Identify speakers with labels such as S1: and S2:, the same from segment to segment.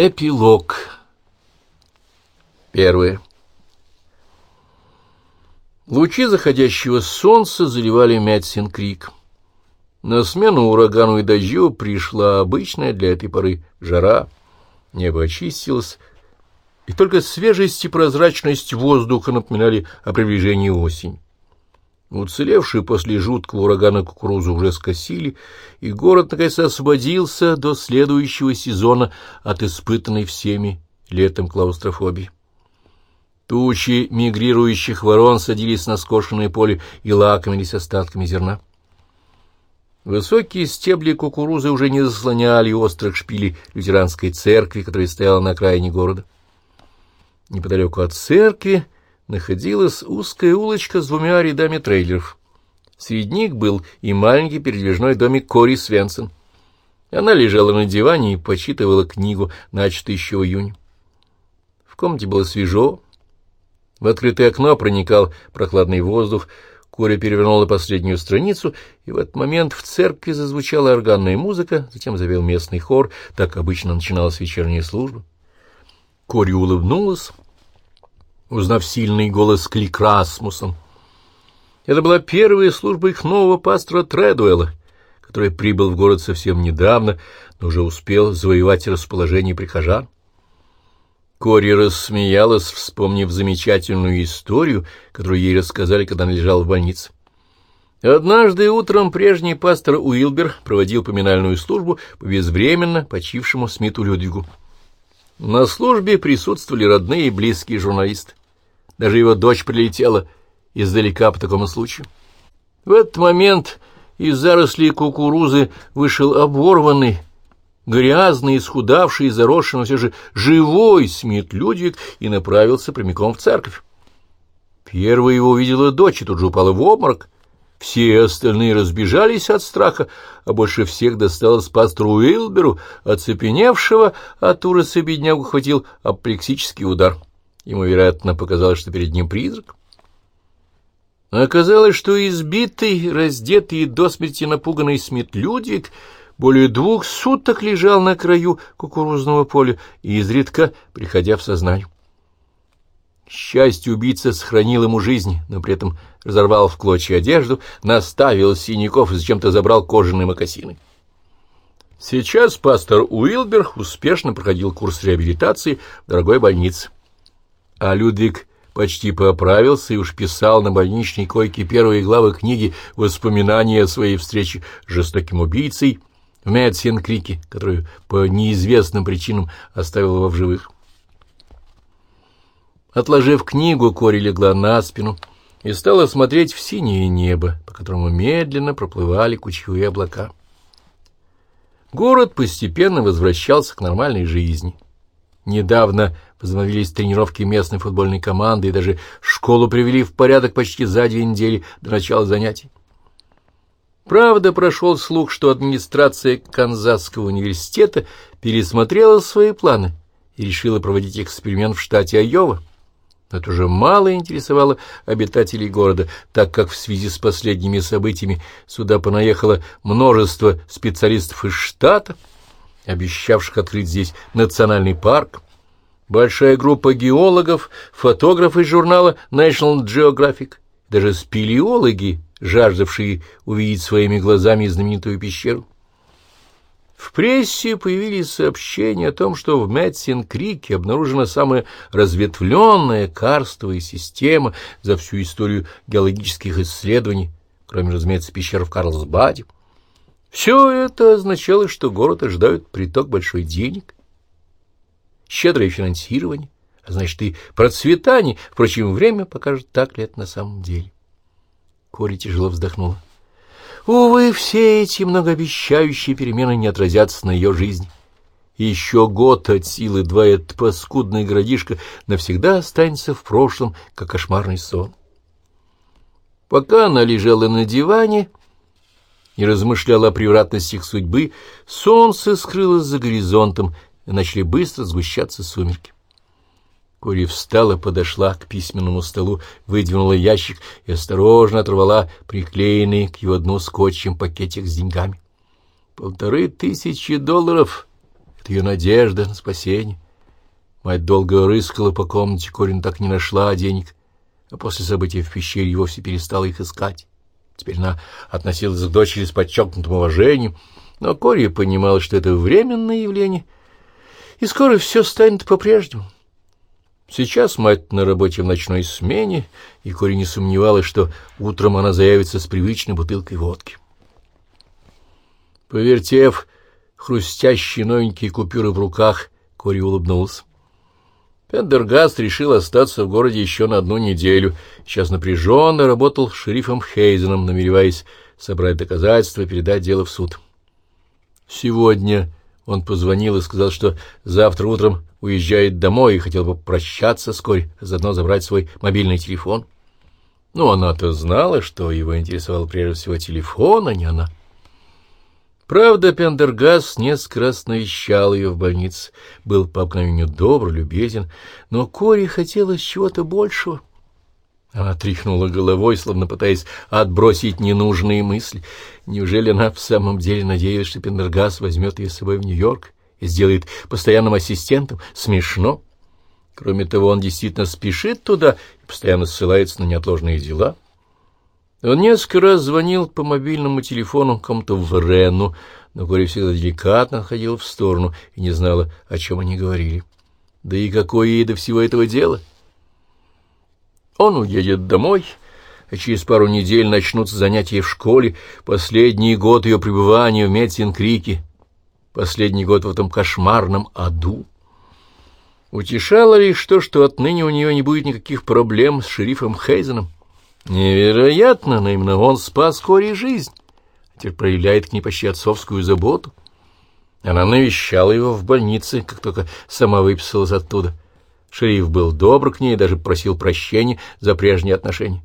S1: Эпилог. Первое. Лучи заходящего солнца заливали Мэтсин-Крик. На смену урагану и дождю пришла обычная для этой поры жара. Небо очистилось, и только свежесть и прозрачность воздуха напоминали о приближении осени. Уцелевшие после жуткого урагана кукурузу уже скосили, и город, наконец, освободился до следующего сезона от испытанной всеми летом клаустрофобии. Тучи мигрирующих ворон садились на скошенное поле и лакомились остатками зерна. Высокие стебли кукурузы уже не заслоняли острых шпилей лютеранской церкви, которая стояла на окраине города. Неподалеку от церкви находилась узкая улочка с двумя рядами трейлеров. Среди них был и маленький передвижной домик Кори Свенсон. Она лежала на диване и почитывала книгу, начатую еще в июне. В комнате было свежо. В открытое окно проникал прохладный воздух. Кори перевернула последнюю страницу, и в этот момент в церкви зазвучала органная музыка, затем завел местный хор, так обычно начиналась вечерняя служба. Кори улыбнулась узнав сильный голос Клик Расмусон. Это была первая служба их нового пастора Тредуэлла, который прибыл в город совсем недавно, но уже успел завоевать расположение прихожан. Кори рассмеялась, вспомнив замечательную историю, которую ей рассказали, когда она лежала в больнице. Однажды утром прежний пастор Уилбер проводил поминальную службу по безвременно почившему Смиту Людвигу. На службе присутствовали родные и близкие журналисты. Даже его дочь прилетела издалека по такому случаю. В этот момент из зарослей кукурузы вышел оборванный, грязный, исхудавший, заросший, но все же живой Смит Людвиг и направился прямиком в церковь. Первая его увидела дочь и тут же упала в обморок. Все остальные разбежались от страха, а больше всех досталось пастору Уилберу, оцепеневшего от ужаса беднягу хватил апплексический удар. Ему, вероятно, показалось, что перед ним призрак. Оказалось, что избитый, раздетый и до смерти напуганный Смит Людвиг более двух суток лежал на краю кукурузного поля и изредка приходя в сознание. К счастью, убийца сохранил ему жизнь, но при этом разорвал в клочья одежду, наставил синяков и зачем-то забрал кожаные мокасины. Сейчас пастор Уилбер успешно проходил курс реабилитации в дорогой больнице а Людвиг почти поправился и уж писал на больничной койке первые главы книги воспоминания о своей встрече с жестоким убийцей в Мэдсен-Крике, которую по неизвестным причинам оставил его в живых. Отложив книгу, Кори легла на спину и стала смотреть в синее небо, по которому медленно проплывали кучевые облака. Город постепенно возвращался к нормальной жизни — Недавно возобновились тренировки местной футбольной команды и даже школу привели в порядок почти за две недели до начала занятий. Правда, прошел слух, что администрация Канзасского университета пересмотрела свои планы и решила проводить эксперимент в штате Айова. Это уже мало интересовало обитателей города, так как в связи с последними событиями сюда понаехало множество специалистов из штата, обещавших открыть здесь национальный парк, большая группа геологов, фотографы из журнала National Geographic, даже спелеологи, жаждавшие увидеть своими глазами знаменитую пещеру. В прессе появились сообщения о том, что в Мэтсин-Крике обнаружена самая разветвленная карстовая система за всю историю геологических исследований, кроме, разумеется, пещер в Карлсбаде. Все это означало, что город ожидают приток большой денег, щедрое финансирование, а значит и процветание. Впрочем, время покажет, так ли это на самом деле. Кори тяжело вздохнула. Увы, все эти многообещающие перемены не отразятся на ее жизни. Еще год от силы два этот паскудный городишко навсегда останется в прошлом, как кошмарный сон. Пока она лежала на диване, и размышляла о превратностях судьбы, солнце скрылось за горизонтом, и начали быстро сгущаться сумерки. Кори встала, подошла к письменному столу, выдвинула ящик и осторожно оторвала приклеенный к его дну скотчем пакетик с деньгами. Полторы тысячи долларов — это ее надежда на спасение. Мать долго рыскала по комнате, Корин так не нашла денег, а после события в пещере вовсе перестала их искать. Теперь она относилась к дочери с подчеркнутым уважением, но Кори понимала, что это временное явление, и скоро все станет по-прежнему. Сейчас мать на работе в ночной смене, и Кори не сомневалась, что утром она заявится с привычной бутылкой водки. Повертев хрустящие новенькие купюры в руках, Кори улыбнулся. Пендергаст решил остаться в городе еще на одну неделю. Сейчас напряженно работал с шерифом Хейзеном, намереваясь собрать доказательства и передать дело в суд. Сегодня он позвонил и сказал, что завтра утром уезжает домой и хотел бы попрощаться вскоре, заодно забрать свой мобильный телефон. Ну, она-то знала, что его интересовал прежде всего телефон, а не она. Правда, Пендергас несколько раз навещал ее в больнице, был по обыкновению добр, любезен, но Кори хотелось чего-то большего. Она тряхнула головой, словно пытаясь отбросить ненужные мысли. Неужели она в самом деле надеялась, что Пендергас возьмет ее с собой в Нью-Йорк сделает постоянным ассистентом? Смешно. Кроме того, он действительно спешит туда и постоянно ссылается на неотложные дела. — он несколько раз звонил по мобильному телефону кому-то в Рену, но Кори всегда деликатно ходил в сторону и не знала, о чем они говорили. Да и какое ей до всего этого дело? Он уедет домой, а через пару недель начнутся занятия в школе, последний год ее пребывания в Метсин-Крике, последний год в этом кошмарном аду. Утешало лишь то, что отныне у нее не будет никаких проблем с шерифом Хейзеном. Невероятно, но именно он спас Кори жизнь, теперь проявляет к ней почти отцовскую заботу. Она навещала его в больнице, как только сама выписалась оттуда. Шериф был добр к ней и даже просил прощения за прежние отношения.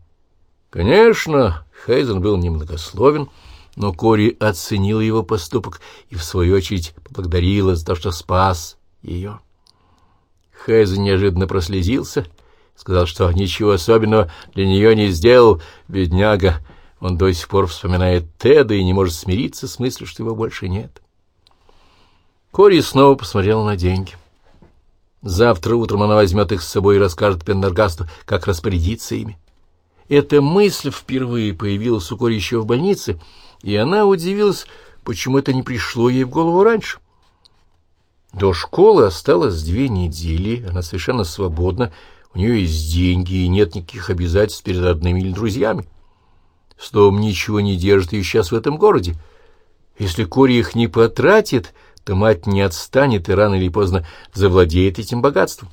S1: Конечно, Хейзен был немногословен, но Кори оценила его поступок и, в свою очередь, поблагодарила за то, что спас ее. Хейзен неожиданно прослезился — Сказал, что ничего особенного для нее не сделал, бедняга. Он до сих пор вспоминает Теда и не может смириться с мыслью, что его больше нет. Кори снова посмотрел на деньги. Завтра утром она возьмет их с собой и расскажет Пендергасту, как распорядиться ими. Эта мысль впервые появилась у Кори еще в больнице, и она удивилась, почему это не пришло ей в голову раньше. До школы осталось две недели, она совершенно свободна, у нее есть деньги и нет никаких обязательств перед родными или друзьями. Словом, ничего не держит ее сейчас в этом городе. Если Кори их не потратит, то мать не отстанет и рано или поздно завладеет этим богатством.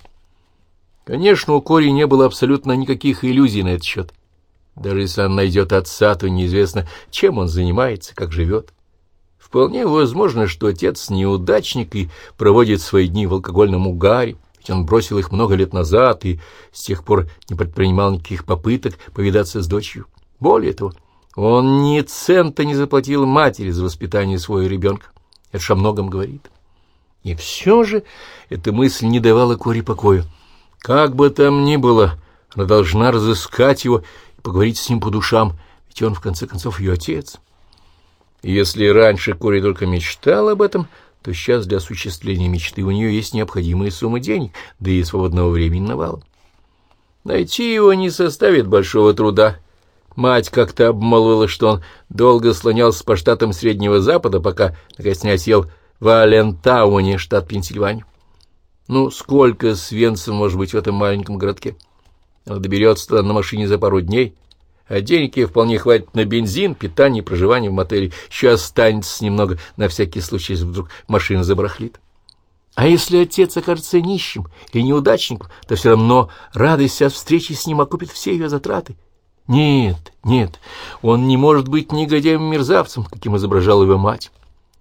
S1: Конечно, у Кори не было абсолютно никаких иллюзий на этот счет. Даже если она найдет отца, то неизвестно, чем он занимается, как живет. Вполне возможно, что отец неудачник и проводит свои дни в алкогольном угаре. Ведь он бросил их много лет назад и с тех пор не предпринимал никаких попыток повидаться с дочерью. Более того, он ни цента не заплатил матери за воспитание своего ребенка. Это же о многом говорит. И все же эта мысль не давала Коре покоя. Как бы там ни было, она должна разыскать его поговорить с ним по душам, ведь он, в конце концов, ее отец. И если раньше Кори только мечтал об этом, то сейчас для осуществления мечты у нее есть необходимые суммы денег, да и свободного времени навалом. Найти его не составит большого труда. Мать как-то обмолвила, что он долго слонялся по штатам Среднего Запада, пока, наконец, не осел в Алентауне, штат Пенсильвания. Ну, сколько Свенсон может быть в этом маленьком городке? Он доберется на машине за пару дней — а денег ей вполне хватит на бензин, питание, проживание в мотеле. Еще останется немного на всякий случай, если вдруг машина забрахлит. А если отец окажется нищим или неудачником, то все равно радость от встречи с ним окупит все ее затраты. Нет, нет, он не может быть негодяем-мерзавцем, каким изображала его мать.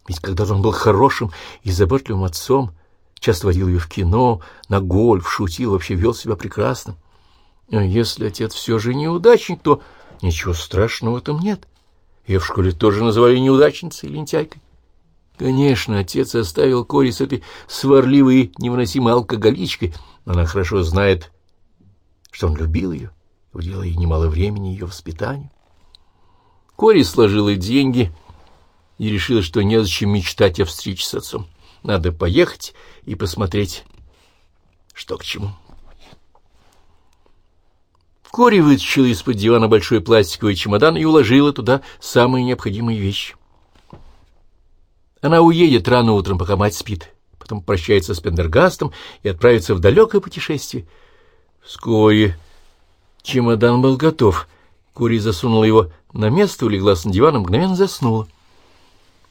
S1: Ведь когда он был хорошим и заботливым отцом, часто водил ее в кино, на гольф, шутил, вообще вел себя прекрасно. А если отец все же неудачник, то Ничего страшного в этом нет. Ее в школе тоже называли неудачницей лентяйкой. Конечно, отец оставил Кори с этой сварливой и невыносимой алкоголичкой, но она хорошо знает, что он любил ее, уделал ей немало времени ее воспитанию. Кори сложила деньги и решила, что незачем мечтать о встрече с отцом. Надо поехать и посмотреть, что к чему. Кори вытащила из-под дивана большой пластиковый чемодан и уложила туда самые необходимые вещи. Она уедет рано утром, пока мать спит, потом прощается с Пендергастом и отправится в далекое путешествие. Вскоре чемодан был готов. Кори засунула его на место, улеглась на диван и мгновенно заснула.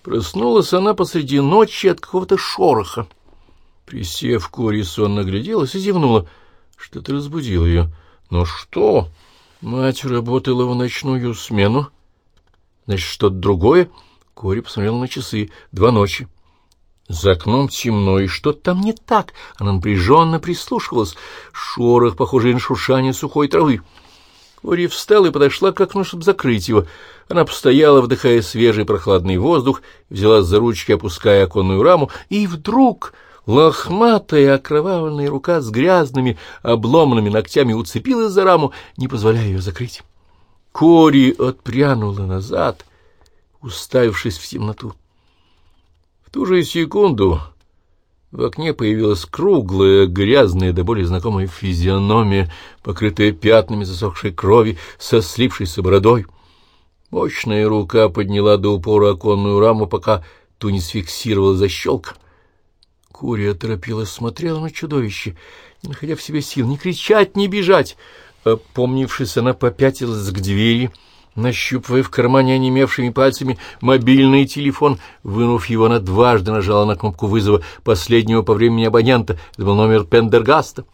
S1: Проснулась она посреди ночи от какого-то шороха. Присев, Кори сонно гляделась и зевнула. Что-то разбудило ее. Но что? Мать работала в ночную смену. Значит, что-то другое? Кори посмотрела на часы. Два ночи. За окном темно, и что-то там не так. Она напряженно прислушивалась. Шорох, похожий на шуршание сухой травы. Кори встала и подошла к окну, чтобы закрыть его. Она постояла, вдыхая свежий прохладный воздух, взяла за ручки, опуская оконную раму, и вдруг... Лохматая окровавленная рука с грязными, обломанными ногтями уцепилась за раму, не позволяя ее закрыть. Кори отпрянула назад, уставившись в темноту. В ту же секунду в окне появилась круглая, грязная, до боли знакомая физиономия, покрытая пятнами засохшей крови, со слившейся бородой. Мощная рука подняла до упора оконную раму, пока ту не сфиксировала защелка. Курия торопилась, смотрела на чудовище, не находя в себе сил ни кричать, ни бежать. Опомнившись, она попятилась к двери, нащупывая в кармане онемевшими пальцами мобильный телефон. Вынув его, она дважды нажала на кнопку вызова последнего по времени абонента. Это был номер Пендергаста.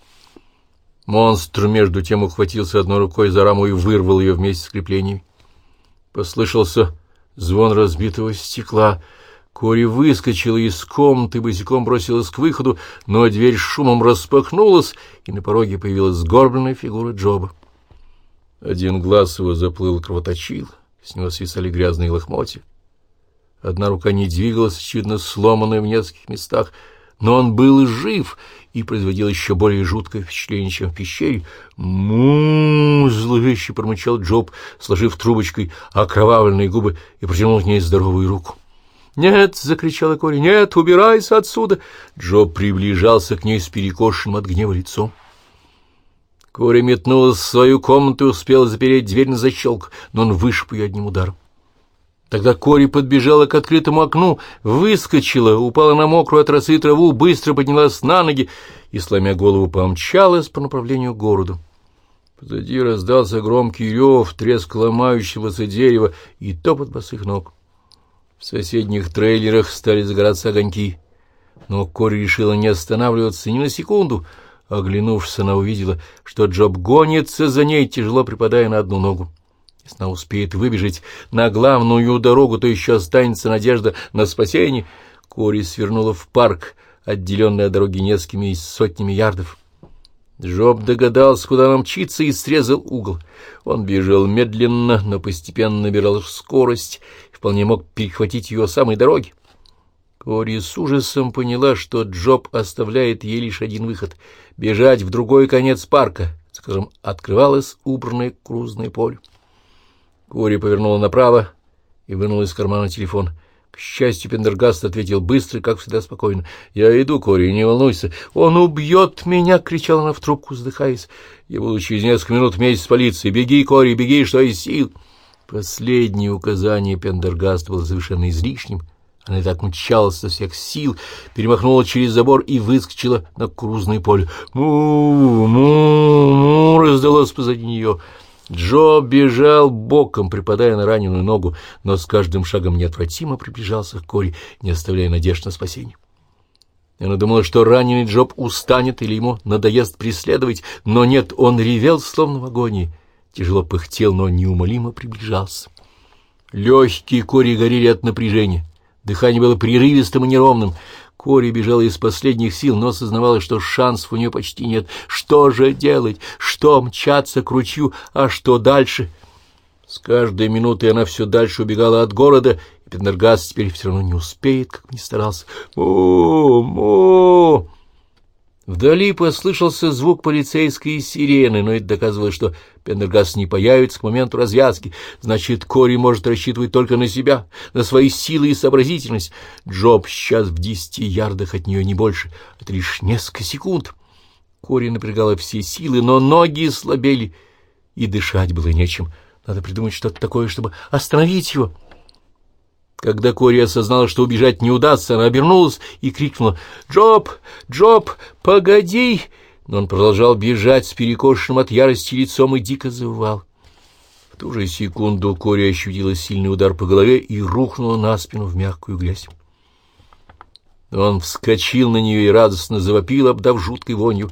S1: Монстр между тем ухватился одной рукой за раму и вырвал ее вместе с креплениями. Послышался звон разбитого стекла — Кори выскочила из комнаты, босиком бросилась к выходу, но дверь шумом распахнулась, и на пороге появилась сгорбленная фигура Джоба. Один глаз его заплыл кровоточил, с него свисали грязные лохмотья. Одна рука не двигалась, очевидно, сломанная в нескольких местах, но он был жив и производил еще более жуткое впечатление, чем в пещере. му зловеще промычал Джоб, сложив трубочкой окровавленные губы и протянул к ней здоровую руку. «Нет!» — закричала Кори. «Нет! Убирайся отсюда!» Джо приближался к ней с перекошенным от гнева лицом. Кори метнулась в свою комнату и успела запереть дверь на защелку, но он вышиб ее одним ударом. Тогда Кори подбежала к открытому окну, выскочила, упала на мокрую от росы траву, быстро поднялась на ноги и, сломя голову, помчалась по направлению к городу. Позади раздался громкий рев, треск ломающегося дерева и топот босых ног. В соседних трейлерах стали загораться огоньки, но Кори решила не останавливаться ни на секунду. Оглянувшись, она увидела, что Джоб гонится за ней, тяжело припадая на одну ногу. Если она успеет выбежать на главную дорогу, то еще останется надежда на спасение. Кори свернула в парк, отделенный от дороги несколькими сотнями ярдов. Джоб догадался, куда нам мчится, и срезал угол. Он бежал медленно, но постепенно набирал скорость вполне мог перехватить ее самой дороги. Кори с ужасом поняла, что Джоб оставляет ей лишь один выход — бежать в другой конец парка, с которым открывалось убранное крузное поле. Кори повернула направо и вынула из кармана телефон. К счастью, Пендергаст ответил быстро, как всегда спокойно. — Я иду, Кори, не волнуйся. — Он убьет меня! — кричала она в трубку, вздыхаясь. — Я буду через несколько минут вместе с полицией. Беги, Кори, беги, что из сил! — Последнее указание Пендергаст было совершенно излишним. Она и так мчалась со всех сил, перемахнула через забор и выскочила на крузное поле. «Му! Му! Му!» раздалось позади нее. Джо бежал боком, припадая на раненую ногу, но с каждым шагом неотвратимо приближался к Кори, не оставляя надежд на спасение. Она думала, что раненый Джоб устанет или ему надоест преследовать, но нет, он ревел, словно в агонии тяжело пыхтел, но неумолимо приближался. Легкие Кори горели от напряжения. Дыхание было прерывистым и неровным. Кори бежала из последних сил, но осознавала, что шансов у нее почти нет. Что же делать? Что мчаться к ручью? А что дальше? С каждой минутой она все дальше убегала от города, и Пендергас теперь все равно не успеет, как ни старался. «Му! Му!» Вдали послышался звук полицейской сирены, но это доказывало, что Пендергас не появится к моменту развязки. Значит, Кори может рассчитывать только на себя, на свои силы и сообразительность. Джоб сейчас в десяти ярдах от нее не больше. Это лишь несколько секунд. Кори напрягала все силы, но ноги слабели, и дышать было нечем. Надо придумать что-то такое, чтобы остановить его. Когда Кори осознала, что убежать не удастся, она обернулась и крикнула «Джоб! Джоб! Погоди!» Но он продолжал бежать с перекошенным от ярости лицом и дико завывал. В ту же секунду Кори ощутила сильный удар по голове и рухнула на спину в мягкую грязь. Он вскочил на нее и радостно завопил, обдав жуткой вонью.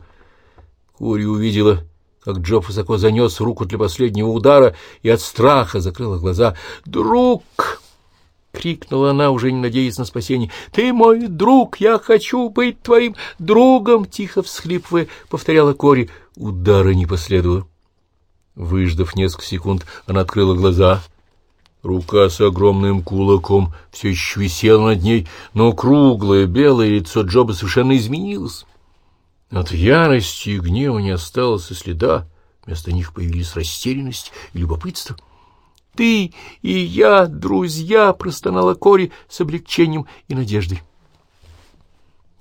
S1: Кори увидела, как Джоб высоко занес руку для последнего удара и от страха закрыла глаза. «Друг!» — крикнула она, уже не надеясь на спасение. — Ты мой друг, я хочу быть твоим другом! — тихо всхлипывая, повторяла Кори. Удара не последовало. Выждав несколько секунд, она открыла глаза. Рука с огромным кулаком все еще висела над ней, но круглое белое лицо Джоба совершенно изменилось. От ярости и гнева не осталось и следа, вместо них появились растерянность и любопытство — ты и я, друзья, — простонала Кори с облегчением и надеждой.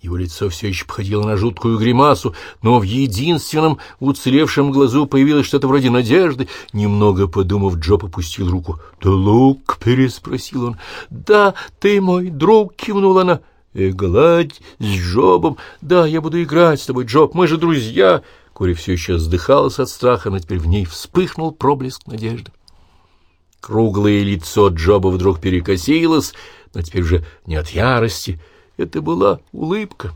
S1: Его лицо все еще походило на жуткую гримасу, но в единственном уцелевшем глазу появилось что-то вроде надежды. Немного подумав, Джо попустил руку. — Да, Лук? — переспросил он. — Да, ты мой друг, — кивнула она. — И гладь с Джобом. Да, я буду играть с тобой, Джоб, мы же друзья. Кори все еще вздыхалась от страха, но теперь в ней вспыхнул проблеск надежды. Круглое лицо Джоба вдруг перекосилось, но теперь уже не от ярости. Это была улыбка.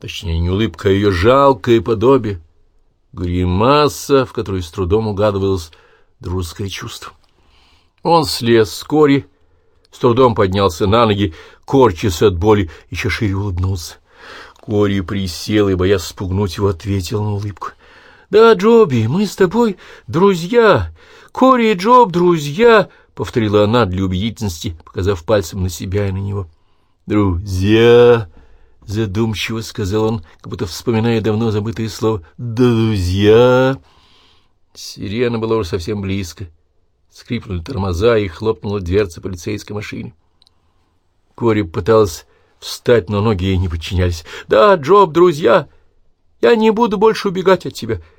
S1: Точнее, не улыбка, а ее жалкое подобие. Гримаса, в которой с трудом угадывалось дружеское чувство. Он слез с кори, с трудом поднялся на ноги, корчась от боли, еще шире улыбнулся. Кори присел и, боясь спугнуть его, ответил на улыбку. — Да, Джоби, мы с тобой друзья. Кори и Джоб друзья, — повторила она для убедительности, показав пальцем на себя и на него. — Друзья, — задумчиво сказал он, как будто вспоминая давно забытое слово. — Друзья. Сирена была уже совсем близко. Скрипнули тормоза и хлопнула дверца полицейской машины. Кори пыталась встать, но ноги ей не подчинялись. — Да, Джоб, друзья, я не буду больше убегать от тебя. —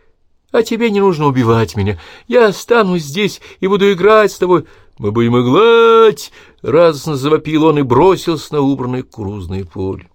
S1: а тебе не нужно убивать меня. Я останусь здесь и буду играть с тобой. Мы будем играть!» Радостно завопил он и бросился на убранное кукурузное поле.